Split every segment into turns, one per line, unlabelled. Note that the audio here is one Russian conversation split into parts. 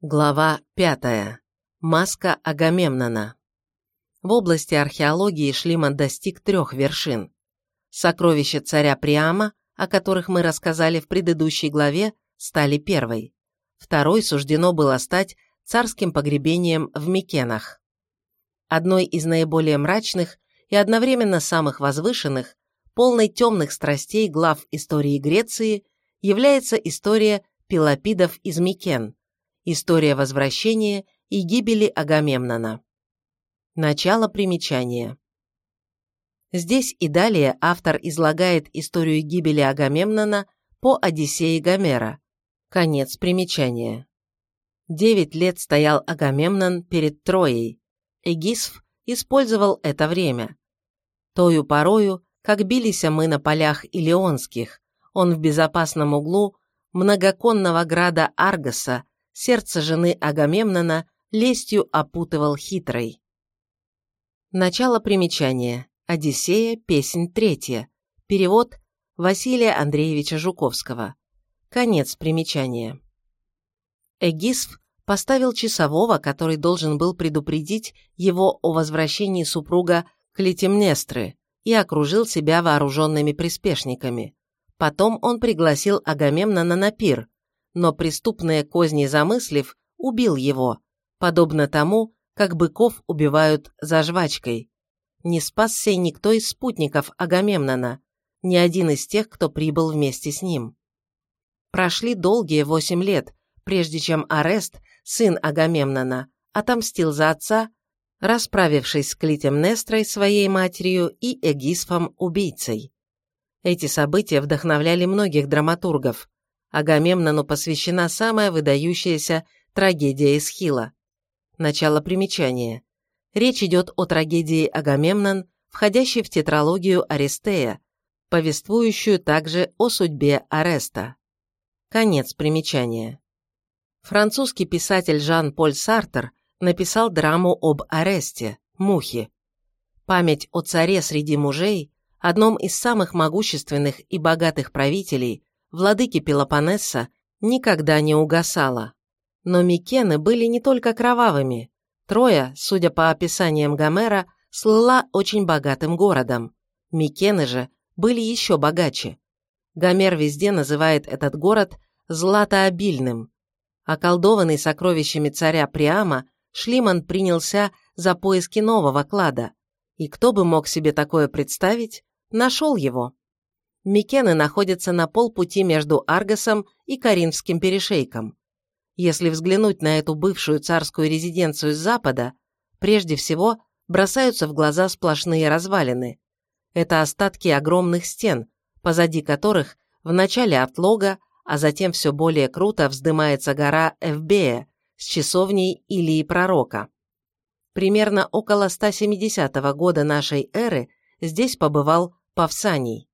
Глава 5. Маска Агамемнона. В области археологии Шлиман достиг трех вершин. Сокровища царя Приама, о которых мы рассказали в предыдущей главе, стали первой. Второй суждено было стать царским погребением в Микенах. Одной из наиболее мрачных и одновременно самых возвышенных, полной темных страстей глав истории Греции, является история пилопидов из Микен – История возвращения и гибели Агамемнона. Начало примечания. Здесь и далее автор излагает историю гибели Агамемнона по Одиссее Гомера. Конец примечания. Девять лет стоял Агамемнон перед Троей. Эгисф использовал это время. Тою порою, как бились мы на полях Илионских, он в безопасном углу многоконного града Аргоса сердце жены Агамемнона лестью опутывал хитрой. Начало примечания. Одиссея, песнь третья. Перевод Василия Андреевича Жуковского. Конец примечания. Эгисф поставил часового, который должен был предупредить его о возвращении супруга Клитемнестры, и окружил себя вооруженными приспешниками. Потом он пригласил Агамемнона на пир, но преступные козни замыслив, убил его, подобно тому, как быков убивают за жвачкой. Не спасся никто из спутников Агамемнона, ни один из тех, кто прибыл вместе с ним. Прошли долгие восемь лет, прежде чем Арест, сын Агамемнона, отомстил за отца, расправившись с Клитемнестрой, своей матерью, и Эгисфом, убийцей. Эти события вдохновляли многих драматургов, Агамемнону посвящена самая выдающаяся трагедия Эсхила. Начало примечания. Речь идет о трагедии Агамемнон, входящей в тетралогию Аристея, повествующую также о судьбе Ареста. Конец примечания. Французский писатель Жан-Поль Сартер написал драму об Аресте, Мухе. Память о царе среди мужей, одном из самых могущественных и богатых правителей, владыки Пелопоннеса, никогда не угасала. Но Микены были не только кровавыми. Троя, судя по описаниям Гомера, слыла очень богатым городом. Микены же были еще богаче. Гомер везде называет этот город златообильным. Околдованный сокровищами царя Приама, Шлиман принялся за поиски нового клада. И кто бы мог себе такое представить, нашел его. Микены находятся на полпути между Аргосом и Каринским перешейком. Если взглянуть на эту бывшую царскую резиденцию с запада, прежде всего бросаются в глаза сплошные развалины. Это остатки огромных стен, позади которых в начале отлога, а затем все более круто вздымается гора Эвбея с часовней Илии Пророка. Примерно около 170 года нашей эры здесь побывал Павсаний.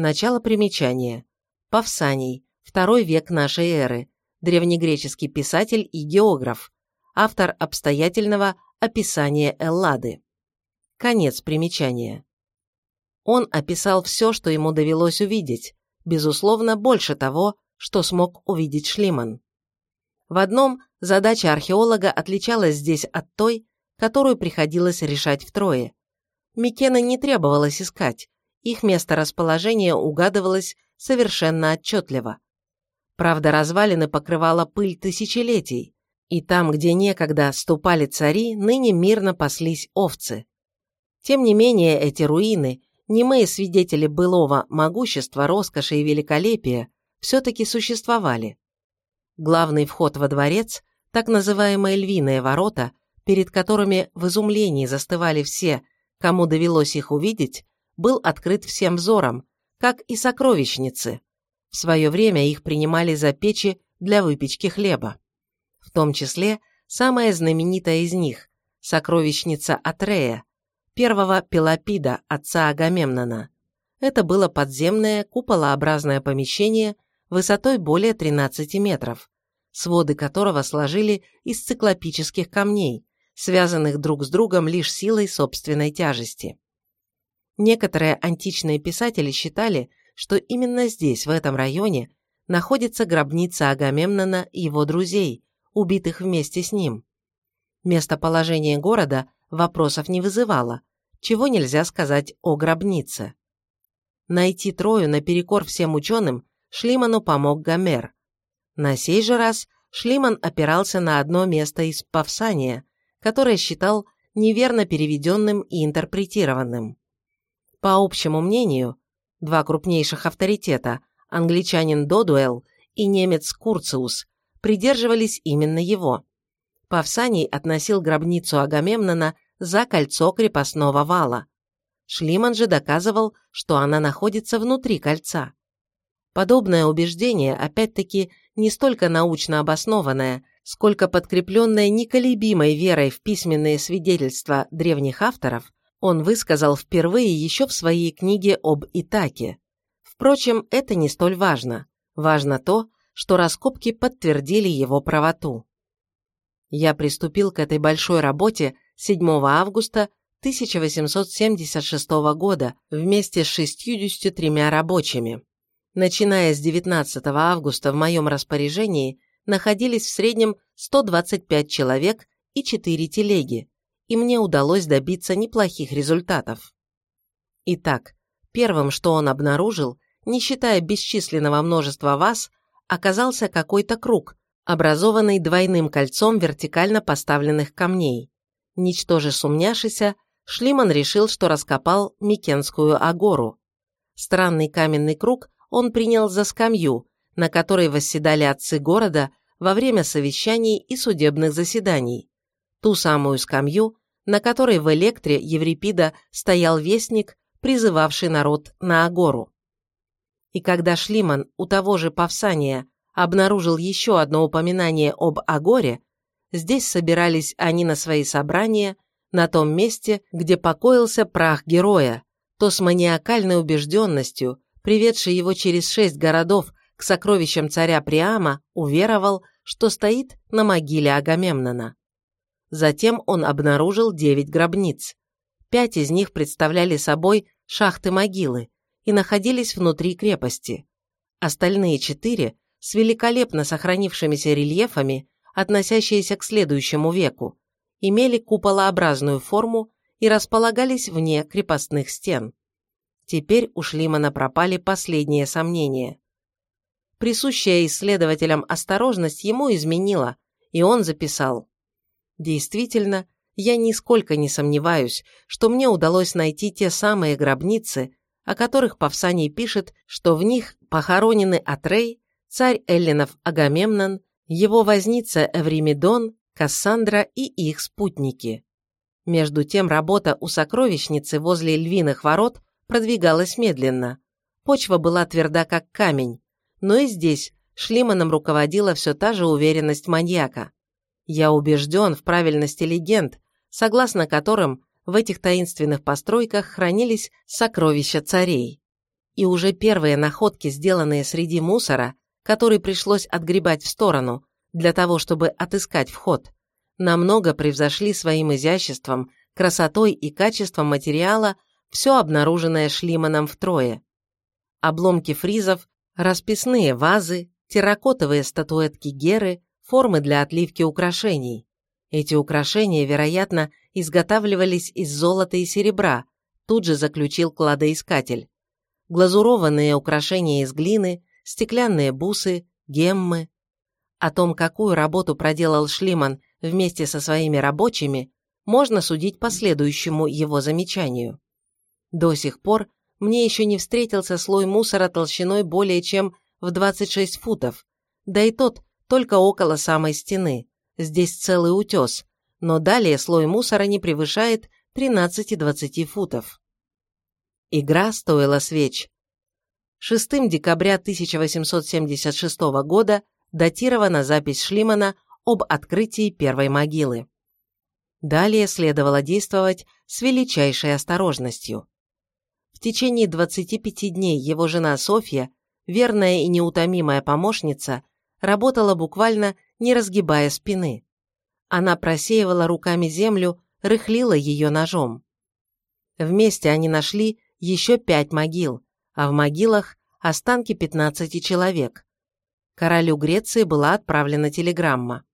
Начало примечания. Павсаний, второй век нашей эры, древнегреческий писатель и географ, автор обстоятельного описания Эллады. Конец примечания. Он описал все, что ему довелось увидеть, безусловно, больше того, что смог увидеть Шлиман. В одном задача археолога отличалась здесь от той, которую приходилось решать втрое. Микена не требовалось искать, их месторасположение угадывалось совершенно отчетливо. Правда, развалины покрывала пыль тысячелетий, и там, где некогда ступали цари, ныне мирно паслись овцы. Тем не менее, эти руины, немые свидетели былого могущества, роскоши и великолепия, все-таки существовали. Главный вход во дворец, так называемые львиные ворота, перед которыми в изумлении застывали все, кому довелось их увидеть, был открыт всем взором, как и сокровищницы. В свое время их принимали за печи для выпечки хлеба. В том числе самая знаменитая из них – сокровищница Атрея, первого Пелопида, отца Агамемнона. Это было подземное куполообразное помещение высотой более 13 метров, своды которого сложили из циклопических камней, связанных друг с другом лишь силой собственной тяжести. Некоторые античные писатели считали, что именно здесь, в этом районе, находится гробница Агамемнона и его друзей, убитых вместе с ним. Местоположение города вопросов не вызывало, чего нельзя сказать о гробнице. Найти Трою наперекор всем ученым Шлиману помог Гомер. На сей же раз Шлиман опирался на одно место из Павсания, которое считал неверно переведенным и интерпретированным. По общему мнению, два крупнейших авторитета, англичанин Додуэлл и немец Курциус, придерживались именно его. Павсаний относил гробницу Агамемнона за кольцо крепостного вала. Шлиман же доказывал, что она находится внутри кольца. Подобное убеждение, опять-таки, не столько научно обоснованное, сколько подкрепленное неколебимой верой в письменные свидетельства древних авторов, он высказал впервые еще в своей книге об Итаке. Впрочем, это не столь важно. Важно то, что раскопки подтвердили его правоту. Я приступил к этой большой работе 7 августа 1876 года вместе с 63 рабочими. Начиная с 19 августа в моем распоряжении находились в среднем 125 человек и 4 телеги, и мне удалось добиться неплохих результатов. Итак, первым, что он обнаружил, не считая бесчисленного множества ваз, оказался какой-то круг, образованный двойным кольцом вертикально поставленных камней. Ничтоже сумняшися, Шлиман решил, что раскопал Микенскую агору. Странный каменный круг он принял за скамью, на которой восседали отцы города во время совещаний и судебных заседаний. Ту самую скамью, на которой в Электре Еврипида стоял вестник, призывавший народ на Агору. И когда Шлиман у того же Павсания обнаружил еще одно упоминание об Агоре, здесь собирались они на свои собрания, на том месте, где покоился прах героя, то с маниакальной убежденностью, приведший его через шесть городов к сокровищам царя Приама, уверовал, что стоит на могиле Агамемнона. Затем он обнаружил девять гробниц. Пять из них представляли собой шахты-могилы и находились внутри крепости. Остальные четыре с великолепно сохранившимися рельефами, относящиеся к следующему веку, имели куполообразную форму и располагались вне крепостных стен. Теперь у Шлимана пропали последние сомнения. Присущая исследователям осторожность ему изменила, и он записал. Действительно, я нисколько не сомневаюсь, что мне удалось найти те самые гробницы, о которых Павсаний пишет, что в них похоронены Атрей, царь Эллинов Агамемнон, его возница Эвримедон, Кассандра и их спутники. Между тем работа у сокровищницы возле львиных ворот продвигалась медленно. Почва была тверда как камень, но и здесь Шлиманом руководила все та же уверенность маньяка. Я убежден в правильности легенд, согласно которым в этих таинственных постройках хранились сокровища царей. И уже первые находки, сделанные среди мусора, который пришлось отгребать в сторону для того, чтобы отыскать вход, намного превзошли своим изяществом, красотой и качеством материала все обнаруженное Шлиманом втрое. Обломки фризов, расписные вазы, терракотовые статуэтки Геры, формы для отливки украшений. Эти украшения, вероятно, изготавливались из золота и серебра, тут же заключил кладоискатель. Глазурованные украшения из глины, стеклянные бусы, геммы. О том, какую работу проделал Шлиман вместе со своими рабочими, можно судить по следующему его замечанию. До сих пор мне еще не встретился слой мусора толщиной более чем в 26 футов, да и тот только около самой стены. Здесь целый утес, но далее слой мусора не превышает 13-20 футов. Игра стоила свеч. 6 декабря 1876 года датирована запись Шлимана об открытии первой могилы. Далее следовало действовать с величайшей осторожностью. В течение 25 дней его жена Софья, верная и неутомимая помощница, работала буквально не разгибая спины. Она просеивала руками землю, рыхлила ее ножом. Вместе они нашли еще пять могил, а в могилах останки 15 человек. Королю Греции была отправлена телеграмма.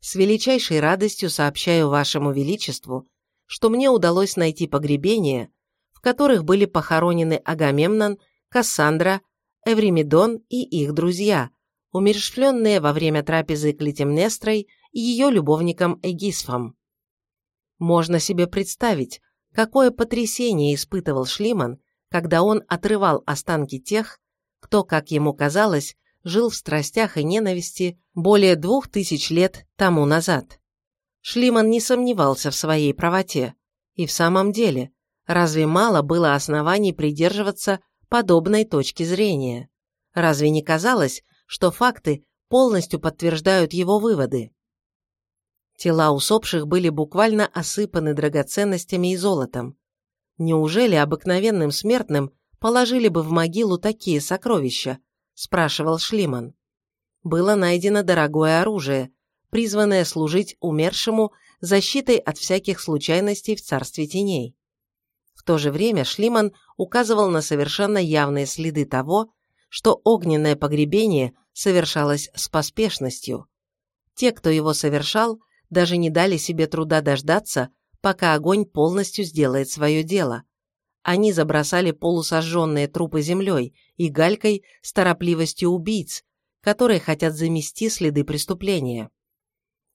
С величайшей радостью сообщаю вашему величеству, что мне удалось найти погребения, в которых были похоронены Агамемнон, Кассандра, Эвримедон и их друзья, умершвленные во время трапезы Клитемнестрой и ее любовником Эгисфом. Можно себе представить, какое потрясение испытывал Шлиман, когда он отрывал останки тех, кто, как ему казалось, жил в страстях и ненависти более двух тысяч лет тому назад. Шлиман не сомневался в своей правоте. И в самом деле, разве мало было оснований придерживаться подобной точки зрения? Разве не казалось, что факты полностью подтверждают его выводы? Тела усопших были буквально осыпаны драгоценностями и золотом. Неужели обыкновенным смертным положили бы в могилу такие сокровища? спрашивал Шлиман. Было найдено дорогое оружие, призванное служить умершему защитой от всяких случайностей в царстве теней. В то же время Шлиман указывал на совершенно явные следы того, что огненное погребение совершалось с поспешностью. Те, кто его совершал, даже не дали себе труда дождаться, пока огонь полностью сделает свое дело. Они забросали полусожженные трупы землей и галькой с торопливостью убийц, которые хотят замести следы преступления.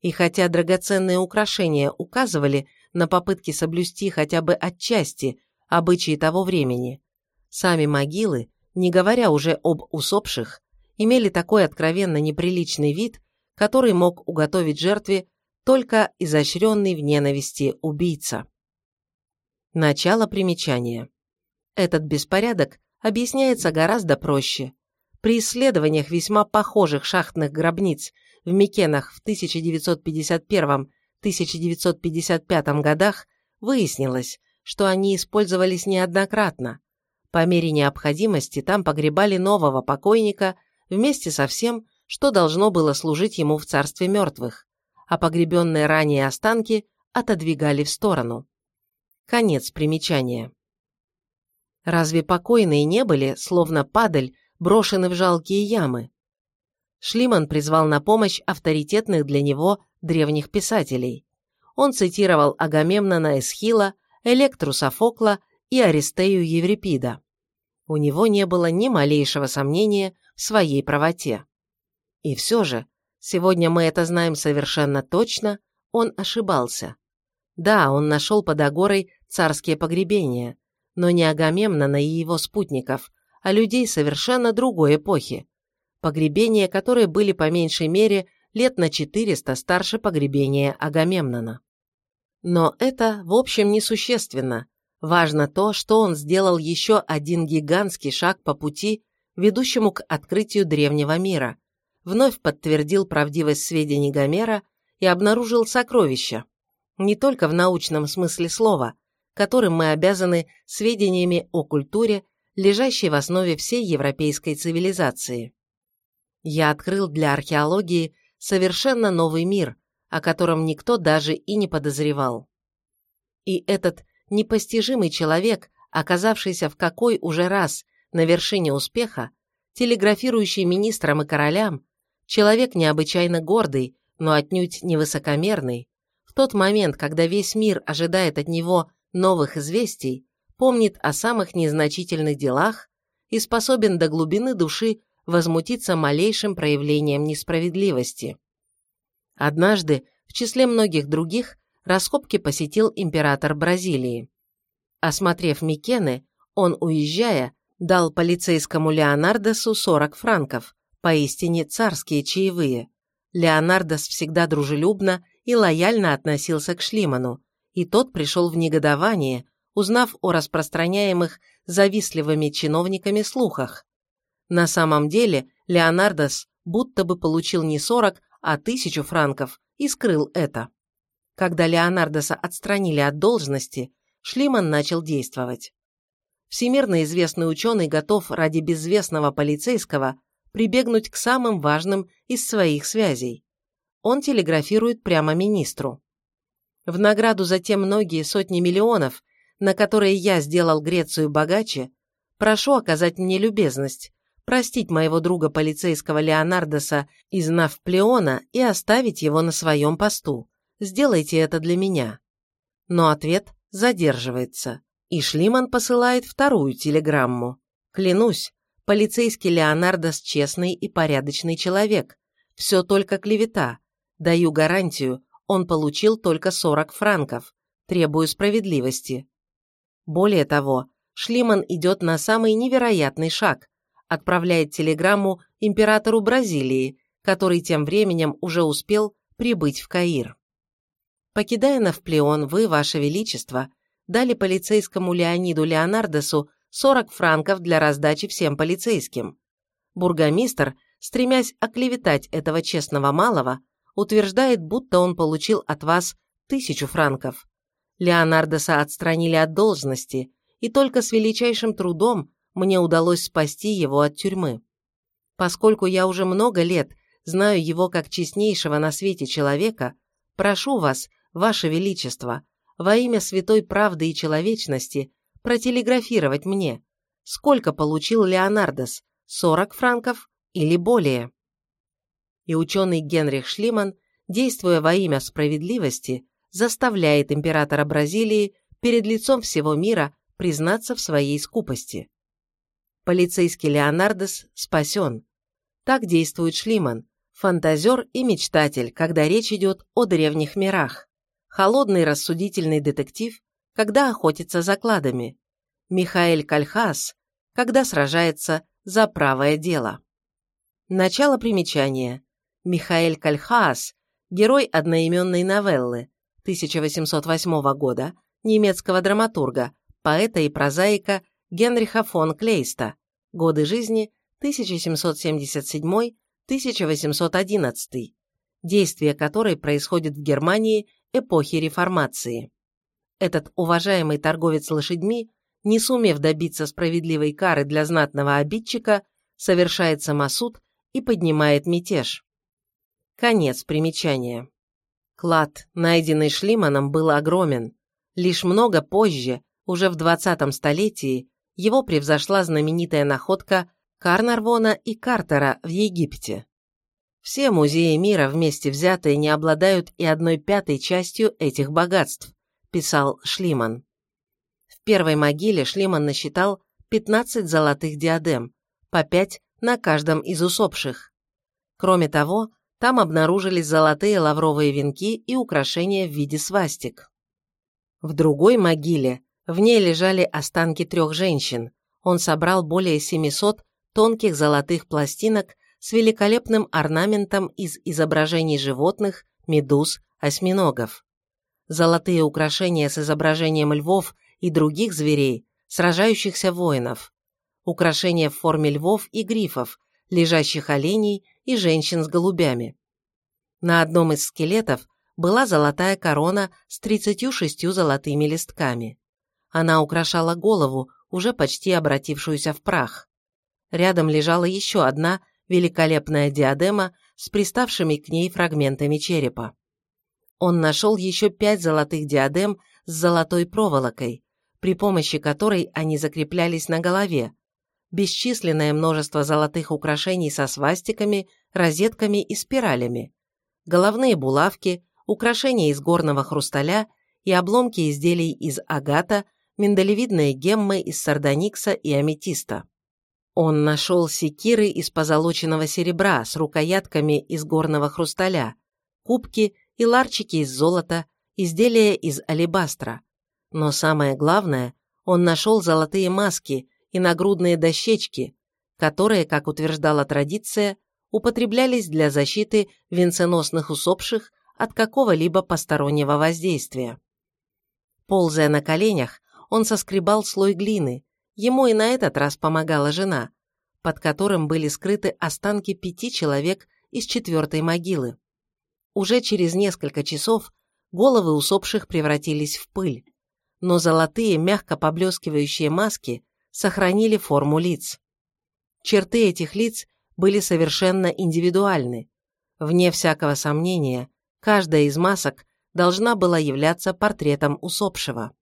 И хотя драгоценные украшения указывали на попытки соблюсти хотя бы отчасти обычаи того времени, сами могилы, не говоря уже об усопших, имели такой откровенно неприличный вид, который мог уготовить жертве только изощренный в ненависти убийца. Начало примечания. Этот беспорядок объясняется гораздо проще. При исследованиях весьма похожих шахтных гробниц в Микенах в 1951-1955 годах выяснилось, что они использовались неоднократно. По мере необходимости там погребали нового покойника вместе со всем, что должно было служить ему в царстве мертвых а погребенные ранее останки отодвигали в сторону. Конец примечания. Разве покойные не были, словно падаль, брошены в жалкие ямы? Шлиман призвал на помощь авторитетных для него древних писателей. Он цитировал Агамемнона Эсхила, Электру Софокла и Аристею Еврипида. У него не было ни малейшего сомнения своей правоте. И все же, Сегодня мы это знаем совершенно точно, он ошибался. Да, он нашел под Агорой царские погребения, но не Агамемнона и его спутников, а людей совершенно другой эпохи. Погребения, которые были по меньшей мере лет на 400 старше погребения Агамемнона. Но это, в общем, несущественно. Важно то, что он сделал еще один гигантский шаг по пути, ведущему к открытию древнего мира, вновь подтвердил правдивость сведений Гомера и обнаружил сокровища, не только в научном смысле слова, которым мы обязаны сведениями о культуре, лежащей в основе всей европейской цивилизации. Я открыл для археологии совершенно новый мир, о котором никто даже и не подозревал. И этот непостижимый человек, оказавшийся в какой уже раз на вершине успеха, телеграфирующий министрам и королям, Человек необычайно гордый, но отнюдь не высокомерный, в тот момент, когда весь мир ожидает от него новых известий, помнит о самых незначительных делах и способен до глубины души возмутиться малейшим проявлением несправедливости. Однажды, в числе многих других, раскопки посетил император Бразилии. Осмотрев Микены, он, уезжая, дал полицейскому Леонардесу 40 франков, Поистине царские чаевые. Леонардос всегда дружелюбно и лояльно относился к Шлиману, и тот пришел в негодование, узнав о распространяемых завистливыми чиновниками слухах. На самом деле Леонардос будто бы получил не 40, а тысячу франков и скрыл это. Когда Леонардоса отстранили от должности, Шлиман начал действовать. Всемирно известный ученый готов ради безвестного полицейского прибегнуть к самым важным из своих связей. Он телеграфирует прямо министру. В награду за те многие сотни миллионов, на которые я сделал Грецию богаче, прошу оказать мне любезность, простить моего друга полицейского Леонардоса из Навплеона и оставить его на своем посту. Сделайте это для меня. Но ответ задерживается, и Шлиман посылает вторую телеграмму. Клянусь, полицейский Леонардос честный и порядочный человек. Все только клевета. Даю гарантию, он получил только 40 франков. Требую справедливости. Более того, Шлиман идет на самый невероятный шаг, отправляет телеграмму императору Бразилии, который тем временем уже успел прибыть в Каир. Покидая Навплеон, вы, Ваше Величество, дали полицейскому Леониду Леонардесу 40 франков для раздачи всем полицейским. Бургомистр, стремясь оклеветать этого честного малого, утверждает, будто он получил от вас тысячу франков. Леонардеса отстранили от должности, и только с величайшим трудом мне удалось спасти его от тюрьмы. Поскольку я уже много лет знаю его как честнейшего на свете человека, прошу вас, ваше величество, во имя святой правды и человечности протелеграфировать мне, сколько получил Леонардос, 40 франков или более. И ученый Генрих Шлиман, действуя во имя справедливости, заставляет императора Бразилии перед лицом всего мира признаться в своей скупости. Полицейский Леонардес спасен. Так действует Шлиман, фантазер и мечтатель, когда речь идет о древних мирах. Холодный рассудительный детектив, когда охотится за кладами. Михаэль Кальхас, когда сражается за правое дело. Начало примечания. Михаэль Кальхаас, герой одноименной новеллы 1808 года, немецкого драматурга, поэта и прозаика Генриха фон Клейста, годы жизни 1777-1811, действие которой происходит в Германии эпохи Реформации. Этот уважаемый торговец лошадьми, не сумев добиться справедливой кары для знатного обидчика, совершает самосуд и поднимает мятеж. Конец примечания. Клад, найденный Шлиманом, был огромен. Лишь много позже, уже в 20 столетии, его превзошла знаменитая находка Карнарвона и Картера в Египте. Все музеи мира вместе взятые не обладают и одной пятой частью этих богатств, писал Шлиман. В первой могиле Шлиман насчитал 15 золотых диадем, по 5 на каждом из усопших. Кроме того, там обнаружились золотые лавровые венки и украшения в виде свастик. В другой могиле в ней лежали останки трех женщин. Он собрал более 700 тонких золотых пластинок с великолепным орнаментом из изображений животных, медуз, осьминогов. Золотые украшения с изображением львов и других зверей, сражающихся воинов. Украшения в форме львов и грифов, лежащих оленей и женщин с голубями. На одном из скелетов была золотая корона с 36 золотыми листками. Она украшала голову, уже почти обратившуюся в прах. Рядом лежала еще одна великолепная диадема с приставшими к ней фрагментами черепа. Он нашел еще пять золотых диадем с золотой проволокой, при помощи которой они закреплялись на голове, бесчисленное множество золотых украшений со свастиками, розетками и спиралями, головные булавки, украшения из горного хрусталя и обломки изделий из агата, миндалевидные геммы из сардоникса и аметиста. Он нашел секиры из позолоченного серебра с рукоятками из горного хрусталя, кубки и ларчики из золота, изделия из алебастра. Но самое главное, он нашел золотые маски и нагрудные дощечки, которые, как утверждала традиция, употреблялись для защиты венценосных усопших от какого-либо постороннего воздействия. Ползая на коленях, он соскребал слой глины, ему и на этот раз помогала жена, под которым были скрыты останки пяти человек из четвертой могилы. Уже через несколько часов головы усопших превратились в пыль, но золотые мягко поблескивающие маски сохранили форму лиц. Черты этих лиц были совершенно индивидуальны. Вне всякого сомнения, каждая из масок должна была являться портретом усопшего.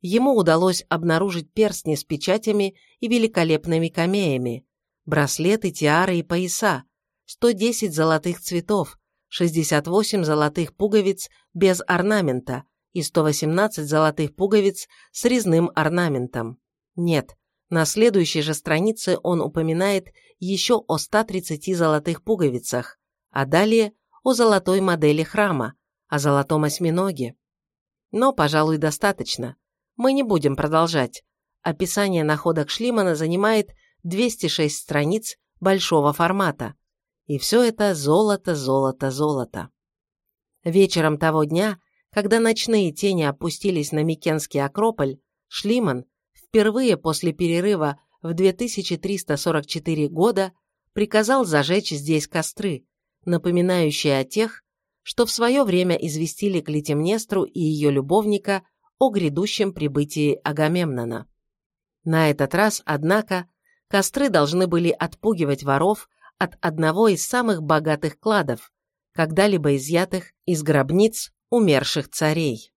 Ему удалось обнаружить перстни с печатями и великолепными камеями, браслеты, тиары и пояса, 110 золотых цветов, 68 золотых пуговиц без орнамента и 118 золотых пуговиц с резным орнаментом. Нет, на следующей же странице он упоминает еще о 130 золотых пуговицах, а далее о золотой модели храма, о золотом осьминоге. Но, пожалуй, достаточно. Мы не будем продолжать. Описание находок Шлимана занимает 206 страниц большого формата. И все это золото, золото, золото. Вечером того дня, когда ночные тени опустились на Микенский Акрополь, Шлиман, впервые после перерыва в 2344 года, приказал зажечь здесь костры, напоминающие о тех, что в свое время известили Клетимнестру и ее любовника о грядущем прибытии Агамемнона. На этот раз, однако, костры должны были отпугивать воров от одного из самых богатых кладов, когда-либо изъятых из гробниц умерших царей.